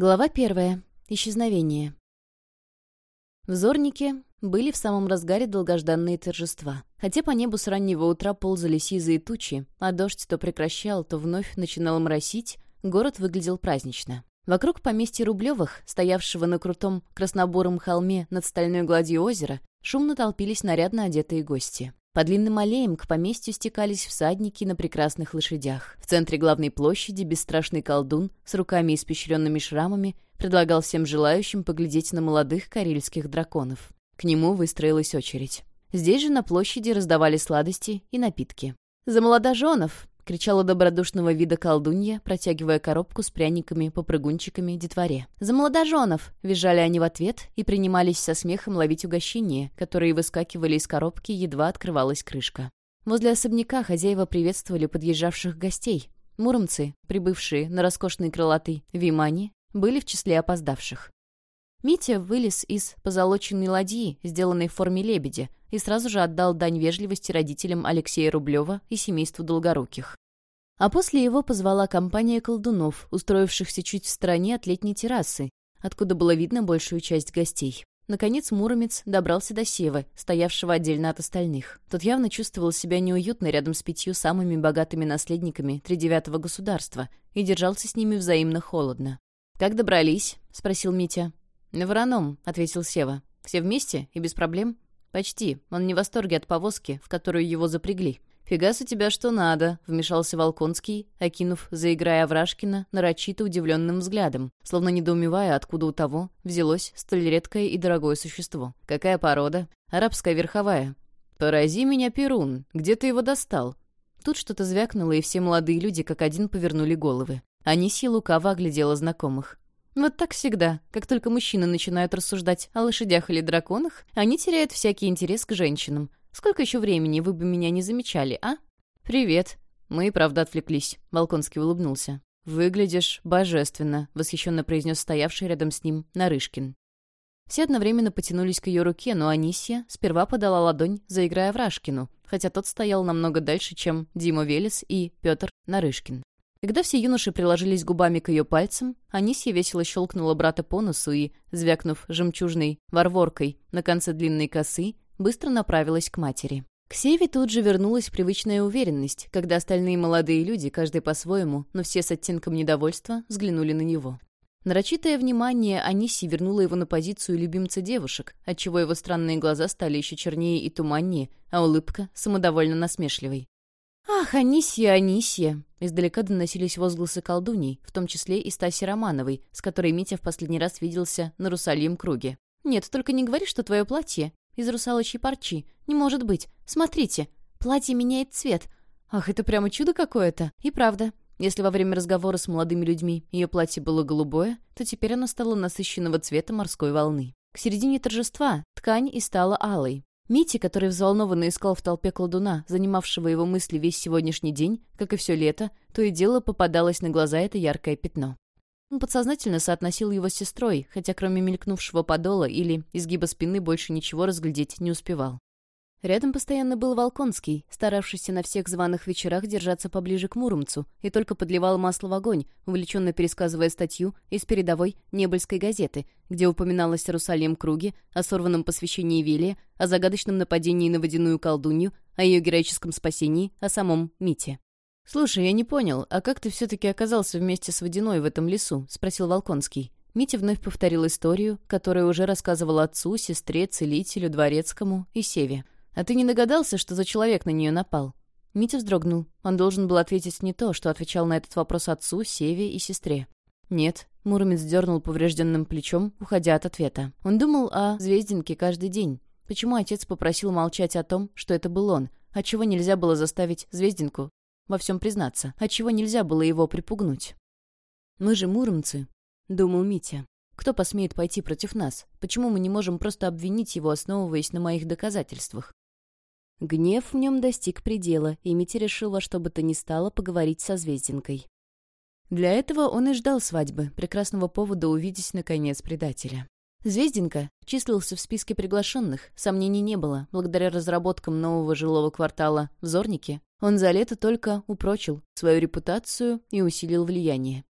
Глава первая. Исчезновение. В Зорнике были в самом разгаре долгожданные торжества. Хотя по небу с раннего утра ползали сизые тучи, а дождь то прекращал, то вновь начинал моросить, город выглядел празднично. Вокруг поместья Рублевых, стоявшего на крутом краснобуром холме над стальной гладью озера, шумно толпились нарядно одетые гости. По длинным аллеям к поместью стекались всадники на прекрасных лошадях. В центре главной площади бесстрашный колдун с руками испещренными шрамами предлагал всем желающим поглядеть на молодых карельских драконов. К нему выстроилась очередь. Здесь же на площади раздавали сладости и напитки. «За молодоженов!» — кричала добродушного вида колдунья, протягивая коробку с пряниками, попрыгунчиками детворе. «За молодоженов!» — визжали они в ответ и принимались со смехом ловить угощения, которые выскакивали из коробки, едва открывалась крышка. Возле особняка хозяева приветствовали подъезжавших гостей. Муромцы, прибывшие на роскошный крылатый Вимани, были в числе опоздавших. Митя вылез из позолоченной ладьи, сделанной в форме лебедя, и сразу же отдал дань вежливости родителям Алексея Рублева и семейству Долгоруких. А после его позвала компания колдунов, устроившихся чуть в стороне от летней террасы, откуда было видно большую часть гостей. Наконец Муромец добрался до Севы, стоявшего отдельно от остальных. Тот явно чувствовал себя неуютно рядом с пятью самыми богатыми наследниками тридевятого государства и держался с ними взаимно холодно. «Как добрались?» — спросил Митя. «На вороном», — ответил Сева. «Все вместе и без проблем?» «Почти. Он не в восторге от повозки, в которую его запрягли». «Фигас у тебя что надо», — вмешался Волконский, окинув, заиграя Аврашкина, нарочито удивленным взглядом, словно недоумевая, откуда у того взялось столь редкое и дорогое существо. «Какая порода?» «Арабская верховая». «Порази меня, Перун. Где ты его достал?» Тут что-то звякнуло, и все молодые люди как один повернули головы. Анисья лукаво оглядела знакомых. Вот так всегда. Как только мужчины начинают рассуждать о лошадях или драконах, они теряют всякий интерес к женщинам. Сколько еще времени вы бы меня не замечали, а? «Привет». Мы и правда отвлеклись. Волконский улыбнулся. «Выглядишь божественно», — восхищенно произнес стоявший рядом с ним Нарышкин. Все одновременно потянулись к ее руке, но Анисия сперва подала ладонь, заиграя Врашкину, хотя тот стоял намного дальше, чем Дима Велес и Петр Нарышкин. Когда все юноши приложились губами к ее пальцам, Анисья весело щелкнула брата по носу и, звякнув жемчужной ворворкой на конце длинной косы, быстро направилась к матери. К Севе тут же вернулась привычная уверенность, когда остальные молодые люди, каждый по-своему, но все с оттенком недовольства, взглянули на него. Нарочитое внимание Аниси вернуло его на позицию любимца девушек, отчего его странные глаза стали еще чернее и туманнее, а улыбка — самодовольно насмешливой. «Ах, Анисья, Анисья!» Издалека доносились возгласы колдуней, в том числе и Стаси Романовой, с которой Митя в последний раз виделся на русальем круге. «Нет, только не говори, что твое платье из русалочьей парчи. Не может быть. Смотрите, платье меняет цвет. Ах, это прямо чудо какое-то. И правда, если во время разговора с молодыми людьми ее платье было голубое, то теперь оно стало насыщенного цвета морской волны. К середине торжества ткань и стала алой, Мити, который взволнованно искал в толпе колдуна, занимавшего его мысли весь сегодняшний день, как и все лето, то и дело попадалось на глаза это яркое пятно. Он подсознательно соотносил его с сестрой, хотя кроме мелькнувшего подола или изгиба спины больше ничего разглядеть не успевал. Рядом постоянно был Волконский, старавшийся на всех званых вечерах держаться поближе к Муромцу, и только подливал масло в огонь, увлеченно пересказывая статью из передовой Небольской газеты, где упоминалось о Русальем круге, о сорванном посвящении Велия, о загадочном нападении на водяную колдунью, о ее героическом спасении, о самом Мите. «Слушай, я не понял, а как ты все-таки оказался вместе с Водяной в этом лесу?» — спросил Волконский. Митя вновь повторил историю, которую уже рассказывал отцу, сестре, целителю, дворецкому и Севе. «А ты не догадался, что за человек на нее напал?» Митя вздрогнул. Он должен был ответить не то, что отвечал на этот вопрос отцу, Севе и сестре. «Нет». Муромец дернул поврежденным плечом, уходя от ответа. Он думал о Звездинке каждый день. Почему отец попросил молчать о том, что это был он? Отчего нельзя было заставить Звездинку во всем признаться? Отчего нельзя было его припугнуть? «Мы же муромцы», — думал Митя. «Кто посмеет пойти против нас? Почему мы не можем просто обвинить его, основываясь на моих доказательствах? Гнев в нем достиг предела, и Митя решил во что бы то ни стало поговорить со Звездинкой. Для этого он и ждал свадьбы, прекрасного повода увидеть, наконец, предателя. Звездинка числился в списке приглашенных, сомнений не было. Благодаря разработкам нового жилого квартала в Зорнике он за лето только упрочил свою репутацию и усилил влияние.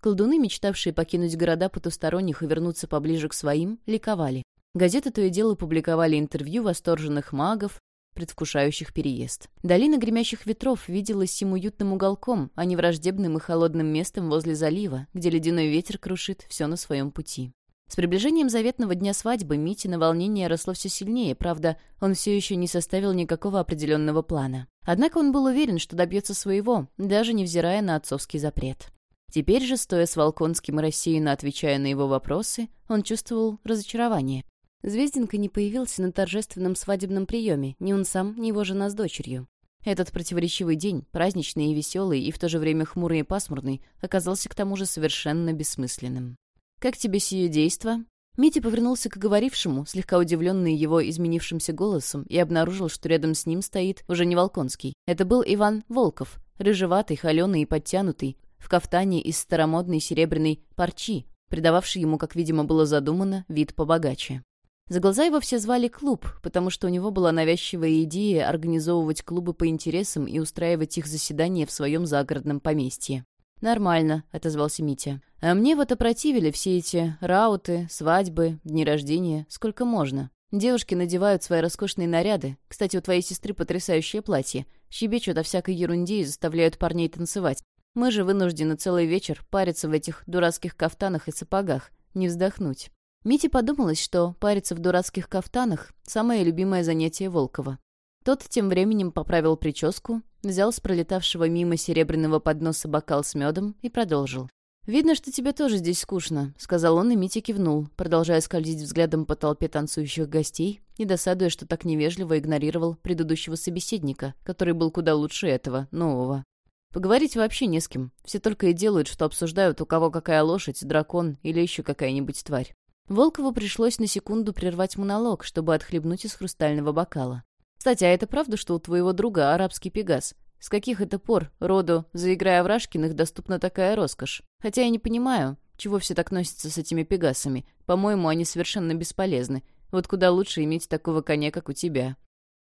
Колдуны, мечтавшие покинуть города потусторонних и вернуться поближе к своим, ликовали. Газеты то и дело публиковали интервью восторженных магов, предвкушающих переезд. Долина гремящих ветров виделась им уютным уголком, а не враждебным и холодным местом возле залива, где ледяной ветер крушит все на своем пути. С приближением заветного дня свадьбы Митина волнение росло все сильнее, правда, он все еще не составил никакого определенного плана. Однако он был уверен, что добьется своего, даже невзирая на отцовский запрет. Теперь же, стоя с Волконским и рассеянно отвечая на его вопросы, он чувствовал разочарование. Звездинка не появился на торжественном свадебном приеме, ни он сам, ни его жена с дочерью. Этот противоречивый день, праздничный и веселый, и в то же время хмурый и пасмурный, оказался к тому же совершенно бессмысленным. «Как тебе сие действо?» Митя повернулся к говорившему, слегка удивленный его изменившимся голосом, и обнаружил, что рядом с ним стоит уже не Волконский. Это был Иван Волков, рыжеватый, холеный и подтянутый, в кафтане из старомодной серебряной парчи, придававший ему, как видимо было задумано, вид побогаче. За глаза его все звали «клуб», потому что у него была навязчивая идея организовывать клубы по интересам и устраивать их заседания в своем загородном поместье. «Нормально», — отозвался Митя. «А мне вот опротивили все эти рауты, свадьбы, дни рождения, сколько можно. Девушки надевают свои роскошные наряды. Кстати, у твоей сестры потрясающее платье. Щебечут о всякой ерунде и заставляют парней танцевать. Мы же вынуждены целый вечер париться в этих дурацких кафтанах и сапогах. Не вздохнуть». Мите подумалось, что париться в дурацких кафтанах — самое любимое занятие Волкова. Тот тем временем поправил прическу, взял с пролетавшего мимо серебряного подноса бокал с медом и продолжил. «Видно, что тебе тоже здесь скучно», — сказал он, и Митя кивнул, продолжая скользить взглядом по толпе танцующих гостей и досадуя, что так невежливо игнорировал предыдущего собеседника, который был куда лучше этого, нового. Поговорить вообще не с кем. Все только и делают, что обсуждают, у кого какая лошадь, дракон или еще какая-нибудь тварь. Волкову пришлось на секунду прервать монолог, чтобы отхлебнуть из хрустального бокала. «Кстати, а это правда, что у твоего друга арабский пегас? С каких это пор роду, заиграя Врашкиных, доступна такая роскошь? Хотя я не понимаю, чего все так носятся с этими пегасами. По-моему, они совершенно бесполезны. Вот куда лучше иметь такого коня, как у тебя».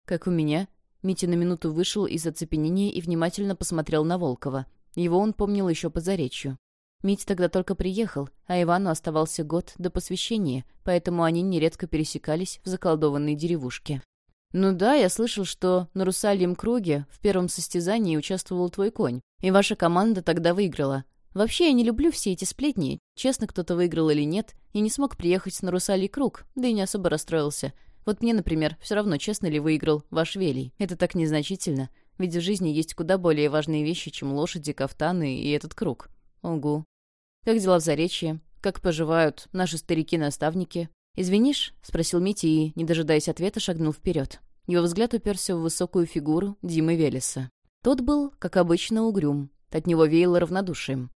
«Как у меня?» Митя на минуту вышел из оцепенения и внимательно посмотрел на Волкова. Его он помнил еще по заречью. Мить тогда только приехал, а Ивану оставался год до посвящения, поэтому они нередко пересекались в заколдованной деревушке. «Ну да, я слышал, что на Русальем круге в первом состязании участвовал твой конь, и ваша команда тогда выиграла. Вообще, я не люблю все эти сплетни, честно кто-то выиграл или нет, и не смог приехать на Русалий круг, да и не особо расстроился. Вот мне, например, все равно, честно ли выиграл ваш Велий. Это так незначительно, ведь в жизни есть куда более важные вещи, чем лошади, кафтаны и этот круг. Ого. Как дела в Заречье? Как поживают наши старики-наставники? «Извинишь?» — спросил Митя и, не дожидаясь ответа, шагнул вперед. Его взгляд уперся в высокую фигуру Димы Велеса. Тот был, как обычно, угрюм. От него веяло равнодушием.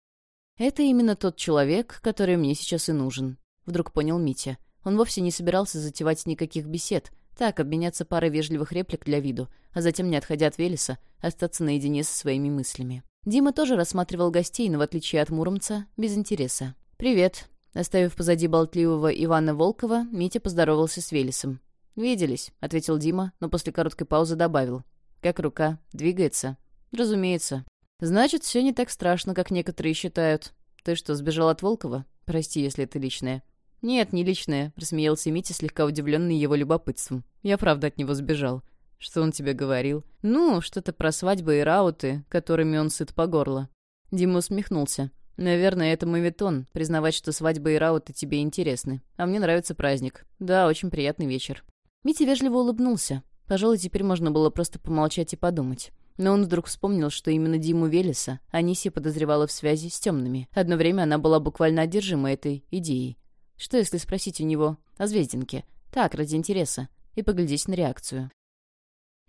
«Это именно тот человек, который мне сейчас и нужен», — вдруг понял Митя. Он вовсе не собирался затевать никаких бесед, так, обменяться парой вежливых реплик для виду, а затем, не отходя от Велеса, остаться наедине со своими мыслями. Дима тоже рассматривал гостей, но, в отличие от Муромца, без интереса. «Привет». Оставив позади болтливого Ивана Волкова, Митя поздоровался с Велесом. «Виделись», — ответил Дима, но после короткой паузы добавил. «Как рука? Двигается?» «Разумеется». «Значит, все не так страшно, как некоторые считают. Ты что, сбежал от Волкова? Прости, если это личное». «Нет, не личное», — рассмеялся Митя, слегка удивленный его любопытством. «Я правда от него сбежал. «Что он тебе говорил?» «Ну, что-то про свадьбы и рауты, которыми он сыт по горло». Дима усмехнулся. «Наверное, это мавитон, признавать, что свадьбы и рауты тебе интересны. А мне нравится праздник. Да, очень приятный вечер». Митя вежливо улыбнулся. Пожалуй, теперь можно было просто помолчать и подумать. Но он вдруг вспомнил, что именно Диму Велеса Анисия подозревала в связи с темными. Одно время она была буквально одержима этой идеей. Что, если спросить у него о Звездинке? Так, ради интереса. И поглядеть на реакцию.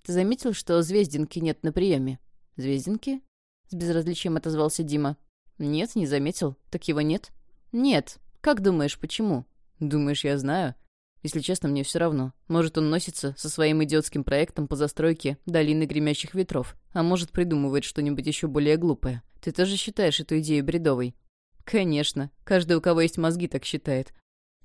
Ты заметил, что Звездинки нет на приеме?» «Звездинки?» — с безразличием отозвался Дима. «Нет, не заметил. Так его нет?» «Нет. Как думаешь, почему?» «Думаешь, я знаю?» «Если честно, мне все равно. Может, он носится со своим идиотским проектом по застройке долины гремящих ветров, а может, придумывает что-нибудь еще более глупое. Ты тоже считаешь эту идею бредовой?» «Конечно. Каждый, у кого есть мозги, так считает.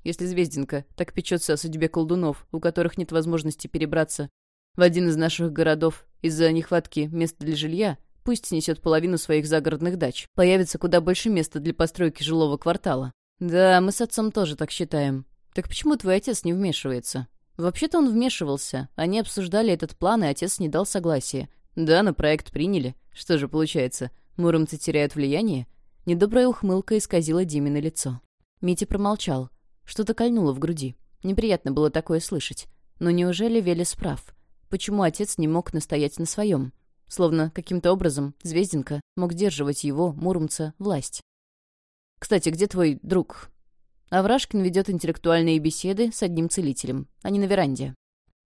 Если Звездинка так печется о судьбе колдунов, у которых нет возможности перебраться в один из наших городов из-за нехватки мест для жилья, Пусть снесет половину своих загородных дач. Появится куда больше места для постройки жилого квартала. Да, мы с отцом тоже так считаем. Так почему твой отец не вмешивается? Вообще-то он вмешивался. Они обсуждали этот план, и отец не дал согласия. Да, на проект приняли. Что же получается, муромцы теряют влияние? Недобрая ухмылка исказила Димина лицо. Митя промолчал. Что-то кольнуло в груди. Неприятно было такое слышать. Но неужели Велес прав? Почему отец не мог настоять на своем? Словно каким-то образом Звезденко мог держивать его, Муромца, власть. «Кстати, где твой друг?» Аврашкин ведет интеллектуальные беседы с одним целителем. Они на веранде.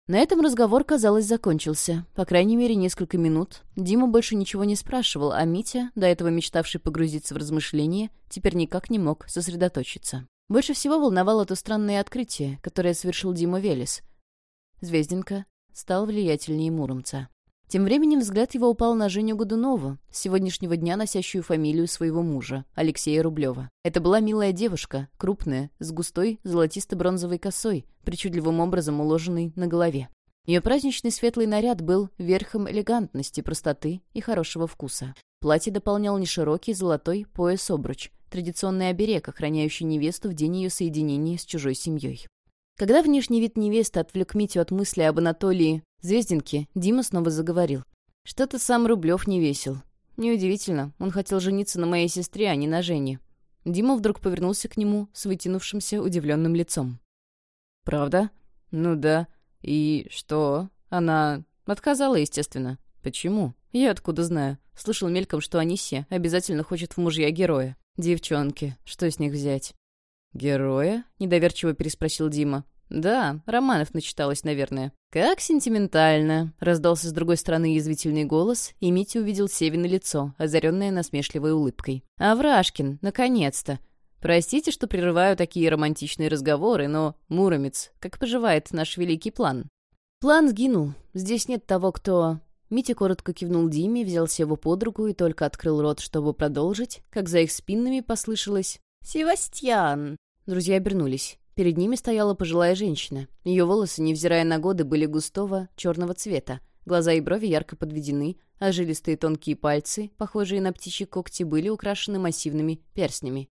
На этом разговор, казалось, закончился. По крайней мере, несколько минут. Дима больше ничего не спрашивал, а Митя, до этого мечтавший погрузиться в размышления, теперь никак не мог сосредоточиться. Больше всего волновало то странное открытие, которое совершил Дима Велес. Звезденко стал влиятельнее Муромца. Тем временем взгляд его упал на Женю Годунову, с сегодняшнего дня носящую фамилию своего мужа, Алексея Рублева. Это была милая девушка, крупная, с густой золотисто-бронзовой косой, причудливым образом уложенной на голове. Ее праздничный светлый наряд был верхом элегантности, простоты и хорошего вкуса. Платье дополнял неширокий золотой пояс-обруч, традиционный оберег, охраняющий невесту в день ее соединения с чужой семьей. Когда внешний вид невесты отвлек Митю от мысли об Анатолии Звездинке, Дима снова заговорил. «Что-то сам Рублев не весел. Неудивительно, он хотел жениться на моей сестре, а не на Жене». Дима вдруг повернулся к нему с вытянувшимся удивленным лицом. «Правда? Ну да. И что? Она отказала, естественно. Почему? Я откуда знаю. Слышал мельком, что Анисия обязательно хочет в мужья героя. Девчонки, что с них взять?» «Героя?» — недоверчиво переспросил Дима. «Да, романов начиталась, наверное». «Как сентиментально!» — раздался с другой стороны язвительный голос, и Митя увидел Севина лицо, озаренное насмешливой улыбкой. «Аврашкин, наконец-то! Простите, что прерываю такие романтичные разговоры, но, Муромец, как поживает наш великий план?» «План сгинул. Здесь нет того, кто...» Митя коротко кивнул Диме, взял Севу под руку и только открыл рот, чтобы продолжить, как за их спинами послышалось «Севастьян!» Друзья обернулись. Перед ними стояла пожилая женщина. Ее волосы, невзирая на годы, были густого черного цвета. Глаза и брови ярко подведены, а жилистые тонкие пальцы, похожие на птичьи когти, были украшены массивными перстнями.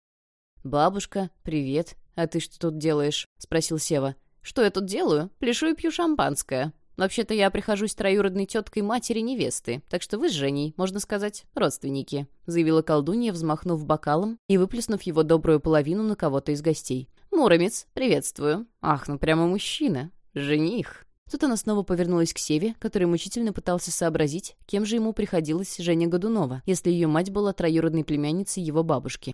«Бабушка, привет. А ты что тут делаешь?» — спросил Сева. «Что я тут делаю? Пляшу и пью шампанское. Вообще-то я прихожусь троюродной теткой матери невесты, так что вы с Женей, можно сказать, родственники», — заявила колдунья, взмахнув бокалом и выплеснув его добрую половину на кого-то из гостей. «Муромец, приветствую. Ах, ну прямо мужчина. Жених». Тут она снова повернулась к Севе, который мучительно пытался сообразить, кем же ему приходилась Женя Годунова, если ее мать была троюродной племянницей его бабушки.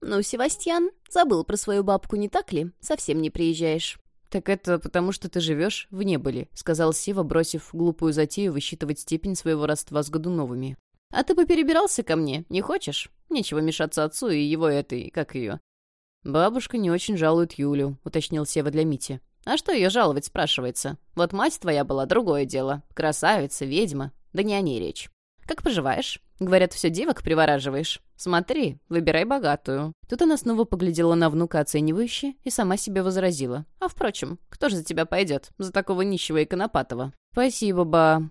«Ну, Севастьян, забыл про свою бабку, не так ли? Совсем не приезжаешь». «Так это потому, что ты живешь в Небыле», — сказал Сева, бросив глупую затею высчитывать степень своего родства с Годуновыми. «А ты бы перебирался ко мне, не хочешь? Нечего мешаться отцу и его этой, как ее, «Бабушка не очень жалует Юлю», — уточнил Сева для Мити. «А что ее жаловать, спрашивается? Вот мать твоя была другое дело. Красавица, ведьма. Да не о ней речь. Как поживаешь? Говорят, все девок привораживаешь. Смотри, выбирай богатую». Тут она снова поглядела на внука оценивающе и сама себе возразила. «А впрочем, кто же за тебя пойдет? За такого нищего и конопатого?» «Спасибо, ба».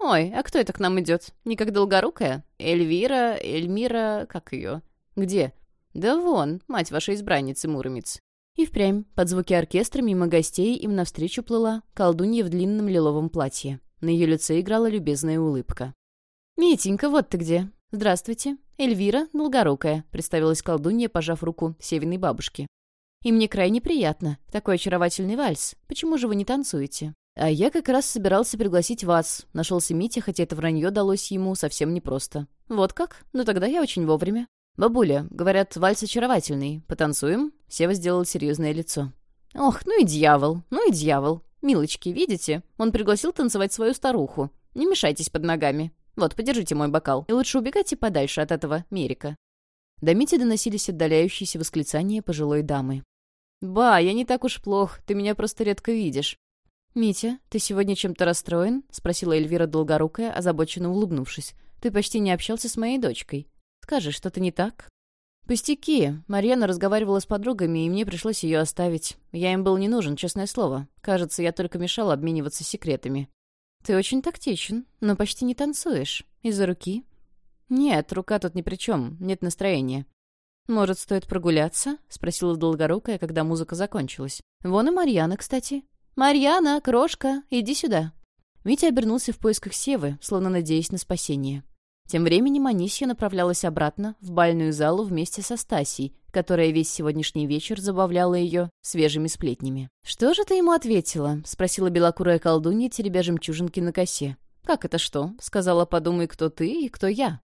«Ой, а кто это к нам идет? Не как долгорукая? Эльвира, Эльмира, как ее?» «Где?» «Да вон, мать вашей избранницы, Муромец». И впрямь, под звуки оркестра мимо гостей им навстречу плыла колдунья в длинном лиловом платье. На ее лице играла любезная улыбка. «Митенька, вот ты где. Здравствуйте. Эльвира Долгорукая», — представилась колдунья, пожав руку Севиной бабушке. «И мне крайне приятно. Такой очаровательный вальс. Почему же вы не танцуете?» «А я как раз собирался пригласить вас», — нашелся Митя, хотя это вранье далось ему совсем непросто. «Вот как? Ну тогда я очень вовремя. «Бабуля, говорят, вальс очаровательный. Потанцуем?» Сева сделал серьезное лицо. «Ох, ну и дьявол, ну и дьявол. Милочки, видите? Он пригласил танцевать свою старуху. Не мешайтесь под ногами. Вот, подержите мой бокал. И лучше убегайте подальше от этого Мерика». До Мити доносились отдаляющиеся восклицания пожилой дамы. «Ба, я не так уж плох, ты меня просто редко видишь». «Митя, ты сегодня чем-то расстроен?» — спросила Эльвира Долгорукая, озабоченно улыбнувшись. «Ты почти не общался с моей дочкой». Скажи, что-то не так?» «Пустяки. Марьяна разговаривала с подругами, и мне пришлось ее оставить. Я им был не нужен, честное слово. Кажется, я только мешал обмениваться секретами». «Ты очень тактичен, но почти не танцуешь. Из-за руки?» «Нет, рука тут ни при чем, нет настроения». «Может, стоит прогуляться?» — спросила Долгорукая, когда музыка закончилась. «Вон и Марьяна, кстати». «Марьяна, крошка, иди сюда». Витя обернулся в поисках Севы, словно надеясь на спасение. Тем временем Анисья направлялась обратно в бальную залу вместе со Стасией, которая весь сегодняшний вечер забавляла ее свежими сплетнями. «Что же ты ему ответила?» — спросила белокурая колдунья, теребя жемчужинки на косе. «Как это что?» — сказала «подумай, кто ты и кто я».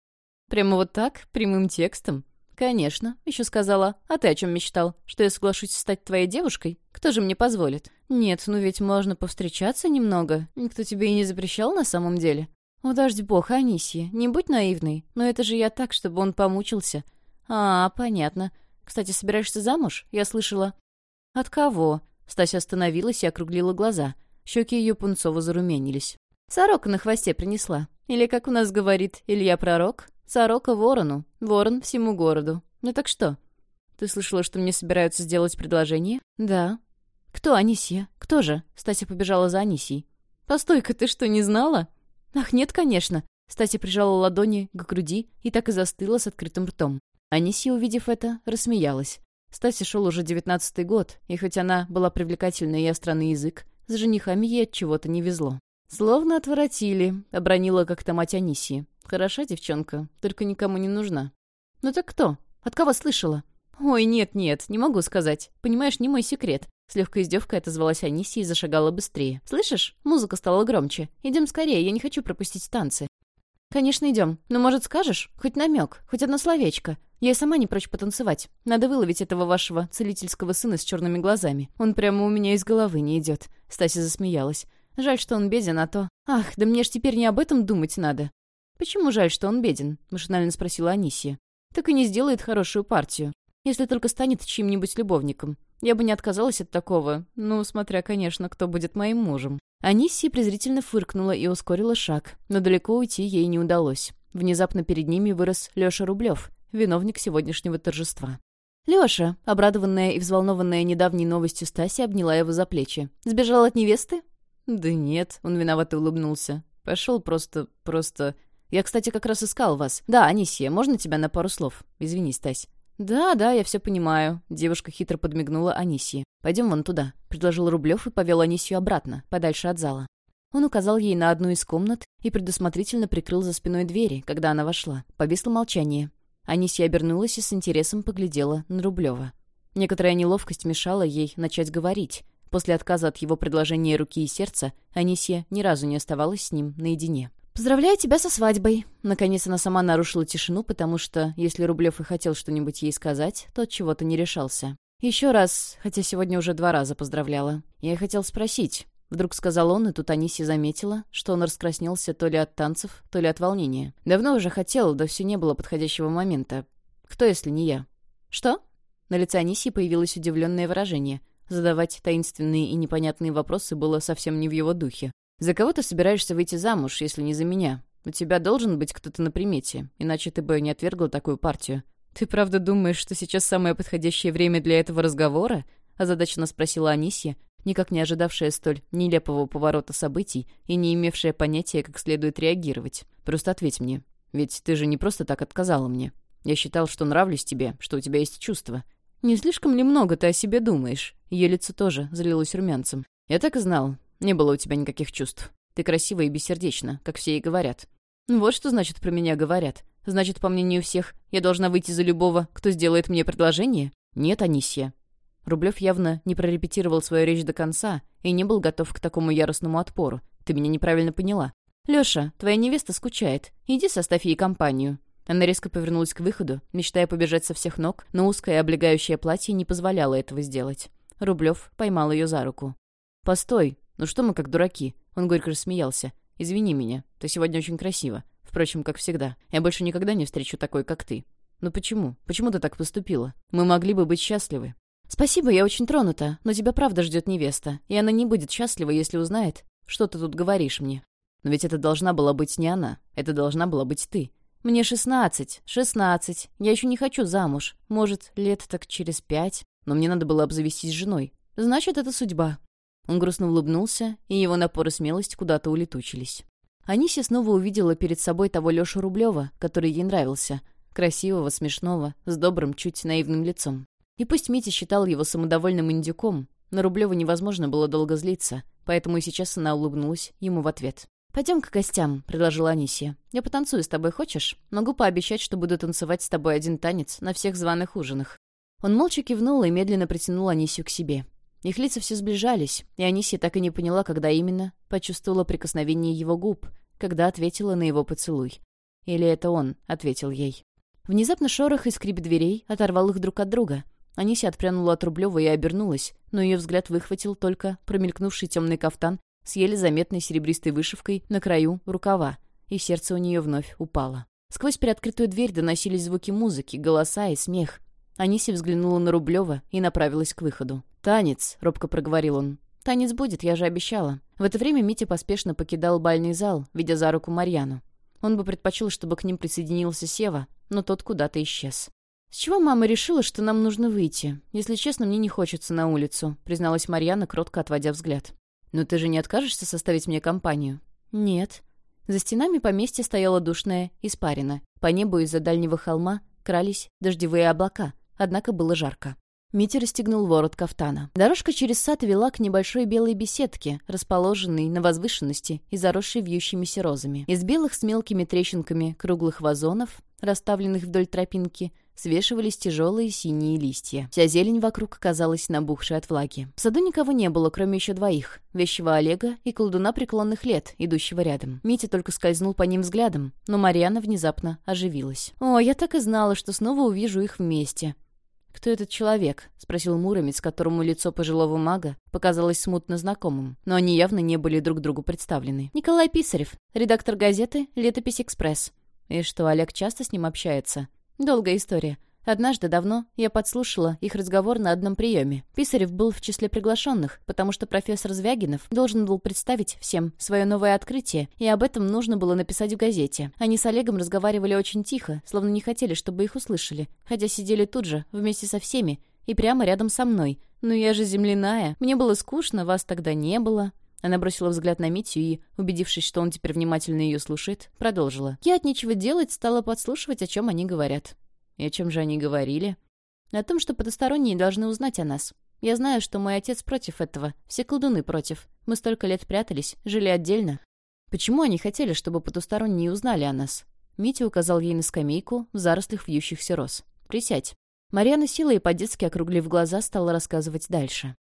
«Прямо вот так, прямым текстом?» «Конечно», — еще сказала. «А ты о чем мечтал? Что я соглашусь стать твоей девушкой? Кто же мне позволит?» «Нет, ну ведь можно повстречаться немного. Никто тебе и не запрещал на самом деле». «Удажди бог, Анисья, не будь наивной. Но это же я так, чтобы он помучился». «А, понятно. Кстати, собираешься замуж? Я слышала». «От кого?» Стася остановилась и округлила глаза. Щеки ее пунцово зарумянились. «Сорока на хвосте принесла. Или, как у нас говорит Илья Пророк, сорока ворону, ворон всему городу. Ну так что? Ты слышала, что мне собираются сделать предложение?» «Да». «Кто Анисия? Кто же?» Стася побежала за Анисией. «Постой-ка, ты что, не знала?» «Ах, нет, конечно!» Стася прижала ладони к груди и так и застыла с открытым ртом. Анисия, увидев это, рассмеялась. Стасе шел уже девятнадцатый год, и хоть она была привлекательна и остранный язык, с женихами ей от чего-то не везло. «Словно отворотили», — обронила как-то мать Анисии. «Хороша девчонка, только никому не нужна». «Ну так кто? От кого слышала?» «Ой, нет-нет, не могу сказать. Понимаешь, не мой секрет. С легкой издевкой отозвалась Анисия и зашагала быстрее. «Слышишь? Музыка стала громче. Идем скорее, я не хочу пропустить танцы». «Конечно, идем. Но, может, скажешь? Хоть намек, хоть одно словечко. Я и сама не прочь потанцевать. Надо выловить этого вашего целительского сына с черными глазами. Он прямо у меня из головы не идет». Стася засмеялась. «Жаль, что он беден, а то... Ах, да мне ж теперь не об этом думать надо». «Почему жаль, что он беден?» — машинально спросила Анисия. «Так и не сделает хорошую партию. Если только станет чьим-нибудь любовником. Я бы не отказалась от такого, ну, смотря, конечно, кто будет моим мужем. Анисия презрительно фыркнула и ускорила шаг, но далеко уйти ей не удалось. Внезапно перед ними вырос Лёша Рублёв, виновник сегодняшнего торжества. Лёша, обрадованная и взволнованная недавней новостью Стаси, обняла его за плечи. «Сбежал от невесты?» «Да нет», — он виновато улыбнулся. «Пошел просто... просто...» «Я, кстати, как раз искал вас. Да, Анисия, можно тебя на пару слов? Извини, Стась». «Да, да, я все понимаю», — девушка хитро подмигнула Анисии. «Пойдем вон туда», — предложил Рублев и повел Анисию обратно, подальше от зала. Он указал ей на одну из комнат и предусмотрительно прикрыл за спиной двери, когда она вошла. Повисло молчание. Анисия обернулась и с интересом поглядела на Рублева. Некоторая неловкость мешала ей начать говорить. После отказа от его предложения руки и сердца Анисия ни разу не оставалась с ним наедине. «Поздравляю тебя со свадьбой!» Наконец она сама нарушила тишину, потому что, если Рублев и хотел что-нибудь ей сказать, тот чего-то не решался. «Еще раз, хотя сегодня уже два раза поздравляла. Я хотел спросить». Вдруг сказал он, и тут Анисия заметила, что он раскраснелся то ли от танцев, то ли от волнения. Давно уже хотел, да все не было подходящего момента. Кто, если не я? «Что?» На лице Анисии появилось удивленное выражение. Задавать таинственные и непонятные вопросы было совсем не в его духе. За кого ты собираешься выйти замуж, если не за меня? У тебя должен быть кто-то на примете, иначе ты бы не отвергла такую партию. Ты правда думаешь, что сейчас самое подходящее время для этого разговора? Озадаченно спросила Анисия, никак не ожидавшая столь нелепого поворота событий и не имевшая понятия, как следует реагировать. Просто ответь мне. Ведь ты же не просто так отказала мне. Я считал, что нравлюсь тебе, что у тебя есть чувства. Не слишком ли много ты о себе думаешь? Ее лицо тоже залилось румянцем. Я так и знал. Не было у тебя никаких чувств. Ты красива и бессердечна, как все и говорят. Вот что значит про меня говорят. Значит, по мнению всех, я должна выйти за любого, кто сделает мне предложение? Нет, Анисья. Рублев явно не прорепетировал свою речь до конца и не был готов к такому яростному отпору. Ты меня неправильно поняла. «Лёша, твоя невеста скучает. Иди составь ей компанию». Она резко повернулась к выходу, мечтая побежать со всех ног, но узкое облегающее платье не позволяло этого сделать. Рублев поймал ее за руку. «Постой, «Ну что мы как дураки?» Он горько рассмеялся. «Извини меня, ты сегодня очень красива. Впрочем, как всегда. Я больше никогда не встречу такой, как ты. Но почему? Почему ты так поступила? Мы могли бы быть счастливы». «Спасибо, я очень тронута, но тебя правда ждет невеста, и она не будет счастлива, если узнает, что ты тут говоришь мне. Но ведь это должна была быть не она, это должна была быть ты. Мне шестнадцать, шестнадцать, я еще не хочу замуж. Может, лет так через пять, но мне надо было обзавестись женой. Значит, это судьба. Он грустно улыбнулся, и его напор и смелость куда-то улетучились. Анисия снова увидела перед собой того Лёшу Рублева, который ей нравился. Красивого, смешного, с добрым, чуть наивным лицом. И пусть Митя считал его самодовольным индюком, на Рублева невозможно было долго злиться, поэтому и сейчас она улыбнулась ему в ответ. «Пойдем к гостям», — предложила Анисия. «Я потанцую с тобой, хочешь? Могу пообещать, что буду танцевать с тобой один танец на всех званых ужинах». Он молча кивнул и медленно притянул Анисию к себе. Их лица все сближались, и Анисия так и не поняла, когда именно почувствовала прикосновение его губ, когда ответила на его поцелуй. Или это он ответил ей. Внезапно шорох и скрип дверей оторвал их друг от друга. Анисия отпрянула от Рублева и обернулась, но ее взгляд выхватил только промелькнувший темный кафтан с еле заметной серебристой вышивкой на краю рукава, и сердце у нее вновь упало. Сквозь приоткрытую дверь доносились звуки музыки, голоса и смех. Анисия взглянула на Рублева и направилась к выходу. «Танец», — робко проговорил он. «Танец будет, я же обещала». В это время Митя поспешно покидал бальный зал, ведя за руку Марьяну. Он бы предпочел, чтобы к ним присоединился Сева, но тот куда-то исчез. «С чего мама решила, что нам нужно выйти? Если честно, мне не хочется на улицу», — призналась Марьяна, кротко отводя взгляд. «Но ты же не откажешься составить мне компанию?» «Нет». За стенами поместья стояла душная испарина. По небу из-за дальнего холма крались дождевые облака, однако было жарко. Митя расстегнул ворот кафтана. Дорожка через сад вела к небольшой белой беседке, расположенной на возвышенности и заросшей вьющимися розами. Из белых с мелкими трещинками круглых вазонов, расставленных вдоль тропинки, свешивались тяжелые синие листья. Вся зелень вокруг казалась набухшей от влаги. В саду никого не было, кроме еще двоих — вещего Олега и колдуна преклонных лет, идущего рядом. Митя только скользнул по ним взглядом, но Марьяна внезапно оживилась. «О, я так и знала, что снова увижу их вместе». «Кто этот человек?» — спросил Муромец, которому лицо пожилого мага показалось смутно знакомым, но они явно не были друг другу представлены. «Николай Писарев, редактор газеты «Летопись Экспресс». И что, Олег часто с ним общается? Долгая история. Однажды давно я подслушала их разговор на одном приеме. Писарев был в числе приглашенных, потому что профессор Звягинов должен был представить всем свое новое открытие, и об этом нужно было написать в газете. Они с Олегом разговаривали очень тихо, словно не хотели, чтобы их услышали, хотя сидели тут же, вместе со всеми, и прямо рядом со мной. «Ну я же земляная. Мне было скучно, вас тогда не было». Она бросила взгляд на Митю и, убедившись, что он теперь внимательно ее слушает, продолжила. Я от нечего делать стала подслушивать, о чем они говорят. И о чем же они говорили? О том, что потусторонние должны узнать о нас. Я знаю, что мой отец против этого, все колдуны против. Мы столько лет прятались, жили отдельно. Почему они хотели, чтобы потусторонние узнали о нас? Митя указал ей на скамейку в зарослях вьющихся роз. «Присядь». Марьяна силой по-детски округлив глаза, стала рассказывать дальше.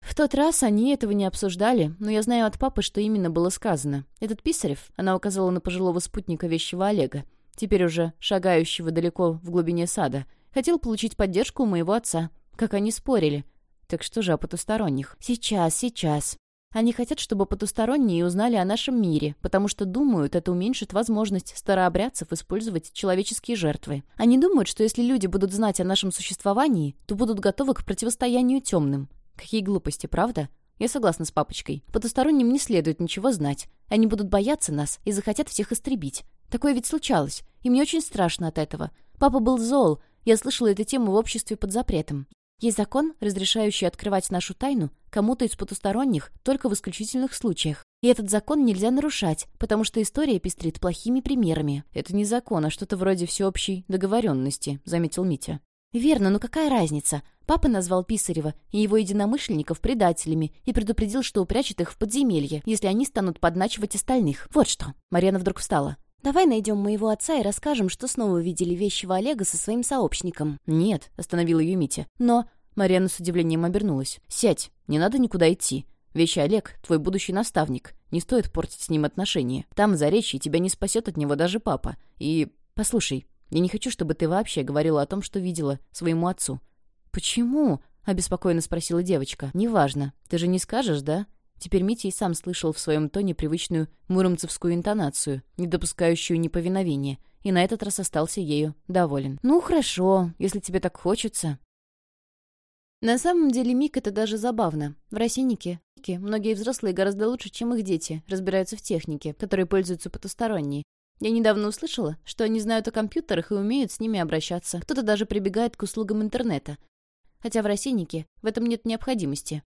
В тот раз они этого не обсуждали, но я знаю от папы, что именно было сказано. Этот Писарев, она указала на пожилого спутника вещего Олега, теперь уже шагающего далеко в глубине сада, хотел получить поддержку у моего отца. Как они спорили. Так что же о потусторонних? Сейчас, сейчас. Они хотят, чтобы потусторонние узнали о нашем мире, потому что думают, это уменьшит возможность старообрядцев использовать человеческие жертвы. Они думают, что если люди будут знать о нашем существовании, то будут готовы к противостоянию темным. Какие глупости, правда? Я согласна с папочкой. Потусторонним не следует ничего знать. Они будут бояться нас и захотят всех истребить. Такое ведь случалось, и мне очень страшно от этого. Папа был зол, я слышала эту тему в обществе под запретом. Есть закон, разрешающий открывать нашу тайну кому-то из потусторонних только в исключительных случаях. И этот закон нельзя нарушать, потому что история пестрит плохими примерами. «Это не закон, а что-то вроде всеобщей договоренности», — заметил Митя. «Верно, но какая разница? Папа назвал Писарева и его единомышленников предателями и предупредил, что упрячет их в подземелье, если они станут подначивать остальных. Вот что». Марьяна вдруг встала. «Давай найдем моего отца и расскажем, что снова видели вещего Олега со своим сообщником». «Нет», — остановила ее Митя. «Но...» Марьяна с удивлением обернулась. «Сядь, не надо никуда идти. Вещи Олег — твой будущий наставник. Не стоит портить с ним отношения. Там, за речи, тебя не спасет от него даже папа. И... Послушай, я не хочу, чтобы ты вообще говорила о том, что видела своему отцу». «Почему?» — обеспокоенно спросила девочка. «Неважно. Ты же не скажешь, да?» Теперь Митя и сам слышал в своем тоне привычную муромцевскую интонацию, не допускающую неповиновения, и на этот раз остался ею доволен. «Ну, хорошо, если тебе так хочется». На самом деле Мик это даже забавно. В Росиннике многие взрослые гораздо лучше, чем их дети, разбираются в технике, которой пользуются потусторонние. Я недавно услышала, что они знают о компьютерах и умеют с ними обращаться. Кто-то даже прибегает к услугам интернета. Хотя в Росиннике в этом нет необходимости.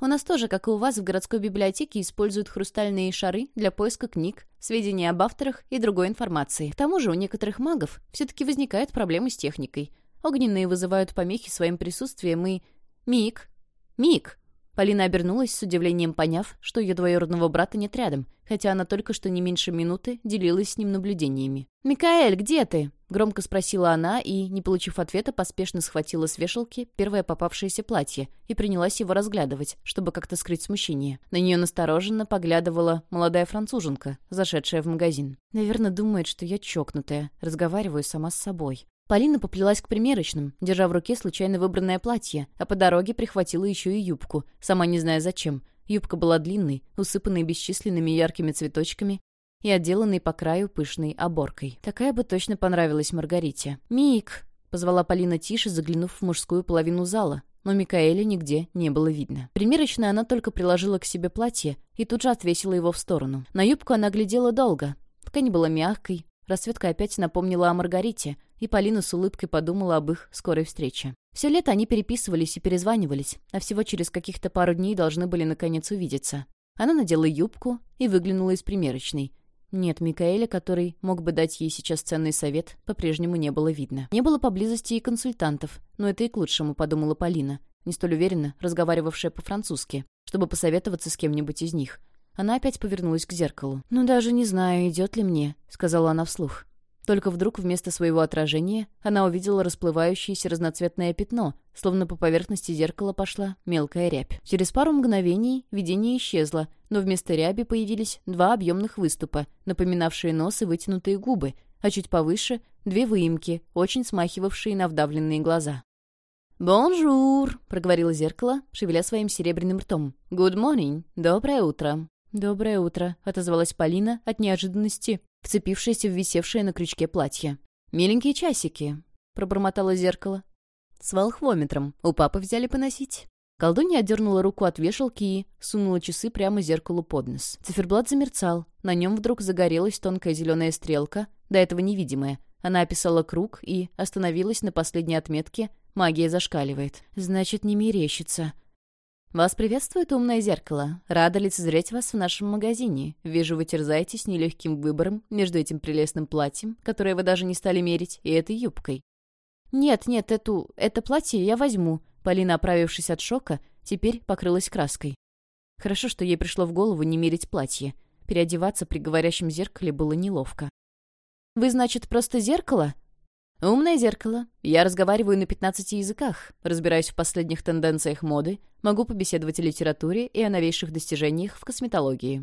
У нас тоже, как и у вас, в городской библиотеке используют хрустальные шары для поиска книг, сведений об авторах и другой информации. К тому же у некоторых магов все-таки возникают проблемы с техникой. Огненные вызывают помехи своим присутствием и... Миг! Миг! Полина обернулась с удивлением, поняв, что ее двоюродного брата нет рядом, хотя она только что не меньше минуты делилась с ним наблюдениями. «Микаэль, где ты?» — громко спросила она и, не получив ответа, поспешно схватила с вешалки первое попавшееся платье и принялась его разглядывать, чтобы как-то скрыть смущение. На нее настороженно поглядывала молодая француженка, зашедшая в магазин. «Наверное, думает, что я чокнутая, разговариваю сама с собой». Полина поплелась к примерочным, держа в руке случайно выбранное платье, а по дороге прихватила еще и юбку, сама не зная зачем. Юбка была длинной, усыпанной бесчисленными яркими цветочками и отделанной по краю пышной оборкой. Такая бы точно понравилась Маргарите. «Мик!» — позвала Полина тише, заглянув в мужскую половину зала, но Микаэля нигде не было видно. Примерочная она только приложила к себе платье и тут же отвесила его в сторону. На юбку она глядела долго, пока не была мягкой. Расцветка опять напомнила о Маргарите — и Полина с улыбкой подумала об их скорой встрече. Все лето они переписывались и перезванивались, а всего через каких-то пару дней должны были наконец увидеться. Она надела юбку и выглянула из примерочной. Нет, Микаэля, который мог бы дать ей сейчас ценный совет, по-прежнему не было видно. Не было поблизости и консультантов, но это и к лучшему, подумала Полина, не столь уверенно разговаривавшая по-французски, чтобы посоветоваться с кем-нибудь из них. Она опять повернулась к зеркалу. «Ну, даже не знаю, идет ли мне», — сказала она вслух. Только вдруг вместо своего отражения она увидела расплывающееся разноцветное пятно, словно по поверхности зеркала пошла мелкая рябь. Через пару мгновений видение исчезло, но вместо ряби появились два объемных выступа, напоминавшие нос и вытянутые губы, а чуть повыше — две выемки, очень смахивавшие на вдавленные глаза. «Bonjour!» — проговорило зеркало, шевеля своим серебряным ртом. «Good morning! Доброе утро!» «Доброе утро», — отозвалась Полина от неожиданности, вцепившаяся в висевшее на крючке платье. «Миленькие часики», — пробормотало зеркало. «С волхвометром. У папы взяли поносить». Колдунья отдернула руку от вешалки и сунула часы прямо зеркалу под нос. Циферблат замерцал. На нем вдруг загорелась тонкая зеленая стрелка, до этого невидимая. Она описала круг и остановилась на последней отметке «Магия зашкаливает». «Значит, не мерещится», «Вас приветствует умное зеркало. Рада лицезреть вас в нашем магазине. Вижу, вы терзаетесь нелегким выбором между этим прелестным платьем, которое вы даже не стали мерить, и этой юбкой». «Нет, нет, эту... это платье я возьму». Полина, оправившись от шока, теперь покрылась краской. Хорошо, что ей пришло в голову не мерить платье. Переодеваться при говорящем зеркале было неловко. «Вы, значит, просто зеркало?» «Умное зеркало. Я разговариваю на 15 языках, разбираюсь в последних тенденциях моды, могу побеседовать о литературе и о новейших достижениях в косметологии».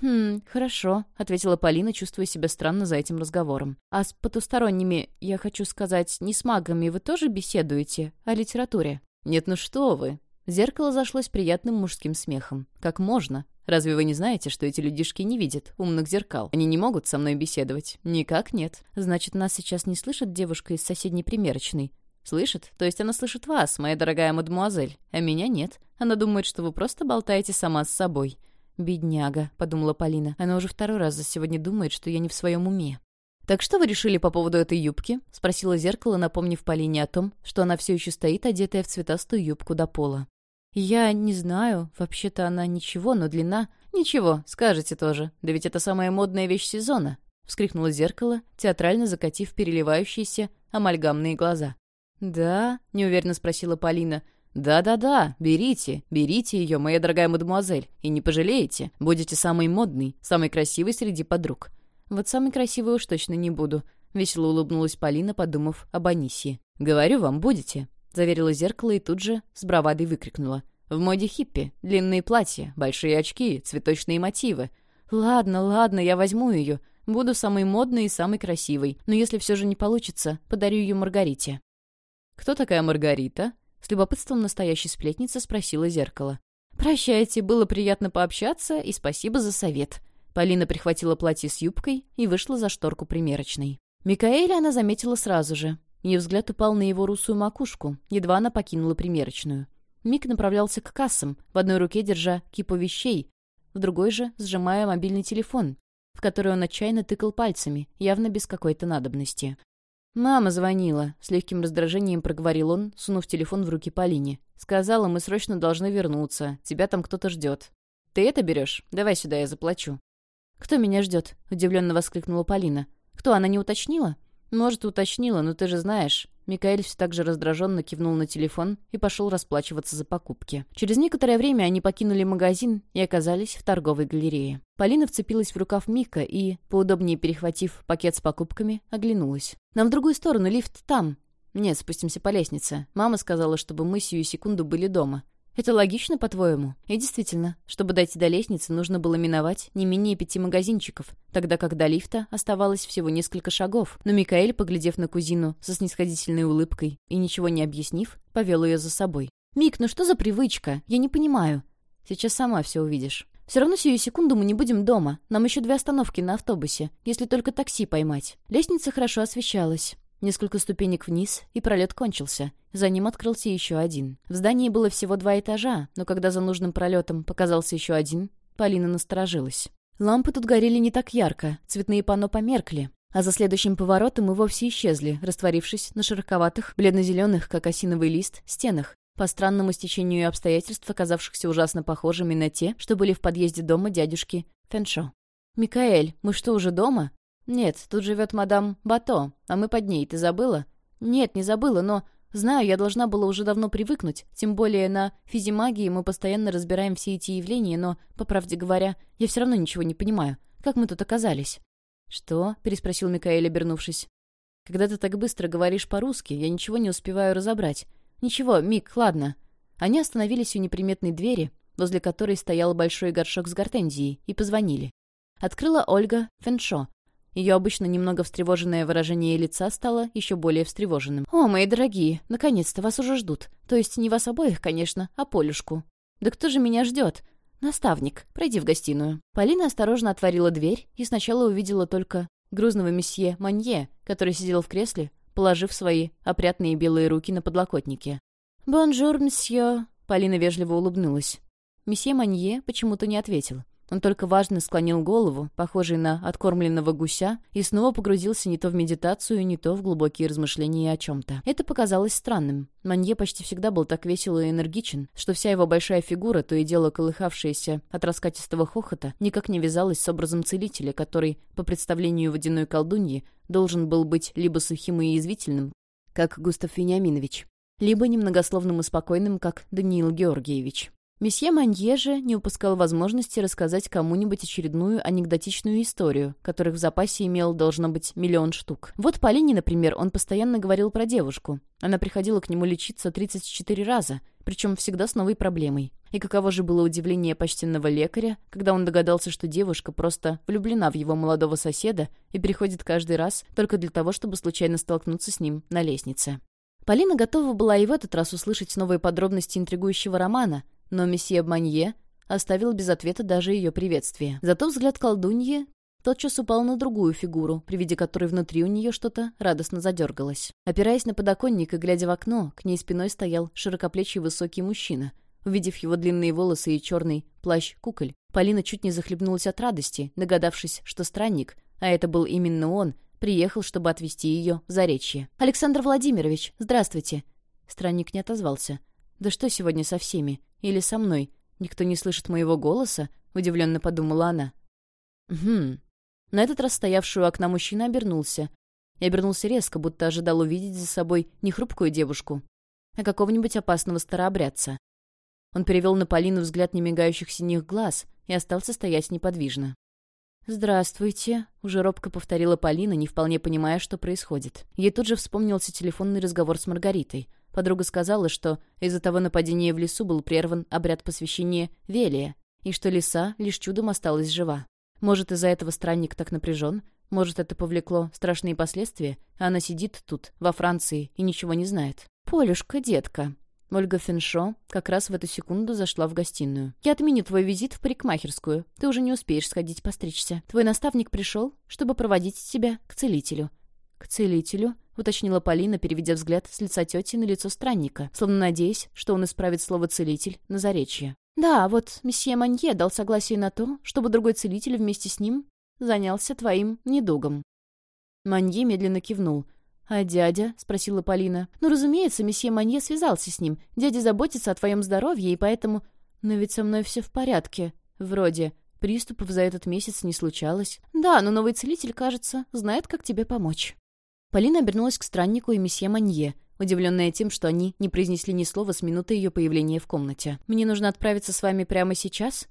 «Хм, хорошо», — ответила Полина, чувствуя себя странно за этим разговором. «А с потусторонними, я хочу сказать, не с магами, вы тоже беседуете о литературе?» «Нет, ну что вы!» Зеркало зашлось приятным мужским смехом. «Как можно? Разве вы не знаете, что эти людишки не видят умных зеркал? Они не могут со мной беседовать. Никак нет. Значит, нас сейчас не слышит девушка из соседней примерочной? Слышит? То есть она слышит вас, моя дорогая мадемуазель, а меня нет. Она думает, что вы просто болтаете сама с собой. «Бедняга», — подумала Полина. Она уже второй раз за сегодня думает, что я не в своем уме. «Так что вы решили по поводу этой юбки?» — спросила зеркало, напомнив Полине о том, что она все еще стоит, одетая в цветастую юбку до пола. «Я не знаю. Вообще-то она ничего, но длина...» «Ничего, скажете тоже. Да ведь это самая модная вещь сезона», — вскрикнуло зеркало, театрально закатив переливающиеся амальгамные глаза. «Да?» — неуверенно спросила Полина. «Да-да-да, берите, берите ее, моя дорогая мадемуазель, и не пожалеете. Будете самой модной, самой красивой среди подруг». «Вот самой красивой уж точно не буду», — весело улыбнулась Полина, подумав об Анисии. «Говорю вам, будете. — заверила зеркало и тут же с бравадой выкрикнула. «В моде хиппи. Длинные платья, большие очки, цветочные мотивы. Ладно, ладно, я возьму ее. Буду самой модной и самой красивой. Но если все же не получится, подарю ее Маргарите». «Кто такая Маргарита?» С любопытством настоящей сплетницы спросила зеркало. «Прощайте, было приятно пообщаться и спасибо за совет». Полина прихватила платье с юбкой и вышла за шторку примерочной. Микаэля она заметила сразу же. Ее взгляд упал на его русую макушку, едва она покинула примерочную. Мик направлялся к кассам, в одной руке держа кипу вещей, в другой же сжимая мобильный телефон, в который он отчаянно тыкал пальцами, явно без какой-то надобности. «Мама звонила», — с легким раздражением проговорил он, сунув телефон в руки Полине. «Сказала, мы срочно должны вернуться. Тебя там кто-то ждет. Ты это берешь? Давай сюда, я заплачу». «Кто меня ждет?» — удивленно воскликнула Полина. «Кто, она не уточнила?» «Может, уточнила, но ты же знаешь». Микаэль все так же раздраженно кивнул на телефон и пошел расплачиваться за покупки. Через некоторое время они покинули магазин и оказались в торговой галерее. Полина вцепилась в рукав Мика и, поудобнее перехватив пакет с покупками, оглянулась. «Нам в другую сторону, лифт там». «Нет, спустимся по лестнице. Мама сказала, чтобы мы сию секунду были дома. Это логично, по-твоему? И действительно, чтобы дойти до лестницы, нужно было миновать не менее пяти магазинчиков, тогда как до лифта оставалось всего несколько шагов. Но Микаэль, поглядев на кузину со снисходительной улыбкой и ничего не объяснив, повел ее за собой. «Мик, ну что за привычка? Я не понимаю». «Сейчас сама все увидишь». «Все равно сию секунду мы не будем дома. Нам еще две остановки на автобусе, если только такси поймать». Лестница хорошо освещалась. Несколько ступенек вниз, и пролет кончился. За ним открылся еще один. В здании было всего два этажа, но когда за нужным пролетом показался еще один, Полина насторожилась. Лампы тут горели не так ярко, цветные панно померкли, а за следующим поворотом и вовсе исчезли, растворившись на широковатых, бледно-зеленых, как осиновый лист, стенах, по странному стечению обстоятельств, оказавшихся ужасно похожими на те, что были в подъезде дома дядюшки Феншо. «Микаэль, мы что, уже дома?» «Нет, тут живет мадам Бато, а мы под ней, ты забыла?» «Нет, не забыла, но...» «Знаю, я должна была уже давно привыкнуть, тем более на физимагии мы постоянно разбираем все эти явления, но, по правде говоря, я все равно ничего не понимаю. Как мы тут оказались?» «Что?» — переспросил Микаэль, обернувшись. «Когда ты так быстро говоришь по-русски, я ничего не успеваю разобрать. Ничего, Мик, ладно». Они остановились у неприметной двери, возле которой стоял большой горшок с гортензией, и позвонили. Открыла Ольга Феншо, ее обычно немного встревоженное выражение лица стало еще более встревоженным. «О, мои дорогие, наконец-то вас уже ждут. То есть не вас обоих, конечно, а Полюшку. Да кто же меня ждет? Наставник, пройди в гостиную». Полина осторожно отворила дверь и сначала увидела только грузного месье Манье, который сидел в кресле, положив свои опрятные белые руки на подлокотнике. «Bonjour, monsieur», — Полина вежливо улыбнулась. Месье Манье почему-то не ответил. Он только важно склонил голову, похожий на откормленного гуся, и снова погрузился не то в медитацию, не то в глубокие размышления о чем-то. Это показалось странным. Манье почти всегда был так весел и энергичен, что вся его большая фигура, то и дело колыхавшаяся от раскатистого хохота, никак не вязалась с образом целителя, который, по представлению водяной колдуньи, должен был быть либо сухим и язвительным, как Густав Вениаминович, либо немногословным и спокойным, как Даниил Георгиевич. Месье Манье же не упускал возможности рассказать кому-нибудь очередную анекдотичную историю, которых в запасе имел, должно быть, миллион штук. Вот Полине, например, он постоянно говорил про девушку. Она приходила к нему лечиться 34 раза, причем всегда с новой проблемой. И каково же было удивление почтенного лекаря, когда он догадался, что девушка просто влюблена в его молодого соседа и приходит каждый раз только для того, чтобы случайно столкнуться с ним на лестнице. Полина готова была и в этот раз услышать новые подробности интригующего романа, но месье Манье оставил без ответа даже ее приветствие. Зато взгляд колдуньи тотчас упал на другую фигуру, при виде которой внутри у нее что-то радостно задергалось. Опираясь на подоконник и глядя в окно, к ней спиной стоял широкоплечий высокий мужчина. Увидев его длинные волосы и черный плащ-куколь, Полина чуть не захлебнулась от радости, догадавшись, что странник, а это был именно он, приехал, чтобы отвезти ее в Заречье. «Александр Владимирович, здравствуйте!» Странник не отозвался. «Да что сегодня со всеми? Или со мной? Никто не слышит моего голоса?» — удивленно подумала она. «Хм». На этот раз стоявший у окна мужчина обернулся. И обернулся резко, будто ожидал увидеть за собой не хрупкую девушку, а какого-нибудь опасного старообрядца. Он перевел на Полину взгляд немигающих синих глаз и остался стоять неподвижно. «Здравствуйте», — уже робко повторила Полина, не вполне понимая, что происходит. Ей тут же вспомнился телефонный разговор с Маргаритой. Подруга сказала, что из-за того нападения в лесу был прерван обряд посвящения Велия, и что лиса лишь чудом осталась жива. Может, из-за этого странник так напряжен? Может, это повлекло страшные последствия, она сидит тут, во Франции, и ничего не знает? «Полюшка, детка», Ольга Феншо как раз в эту секунду зашла в гостиную. «Я отменю твой визит в парикмахерскую. Ты уже не успеешь сходить постричься. Твой наставник пришел, чтобы проводить тебя к целителю». «К целителю?» — уточнила Полина, переведя взгляд с лица тети на лицо странника, словно надеясь, что он исправит слово «целитель» на заречье. «Да, вот месье Манье дал согласие на то, чтобы другой целитель вместе с ним занялся твоим недугом». Манье медленно кивнул. «А дядя?» — спросила Полина. «Ну, разумеется, месье Манье связался с ним. Дядя заботится о твоем здоровье, и поэтому...» «Но ведь со мной все в порядке. Вроде. Приступов за этот месяц не случалось. Да, но новый целитель, кажется, знает, как тебе помочь». Полина обернулась к страннику и месье Манье, удивленная тем, что они не произнесли ни слова с минуты ее появления в комнате. «Мне нужно отправиться с вами прямо сейчас?»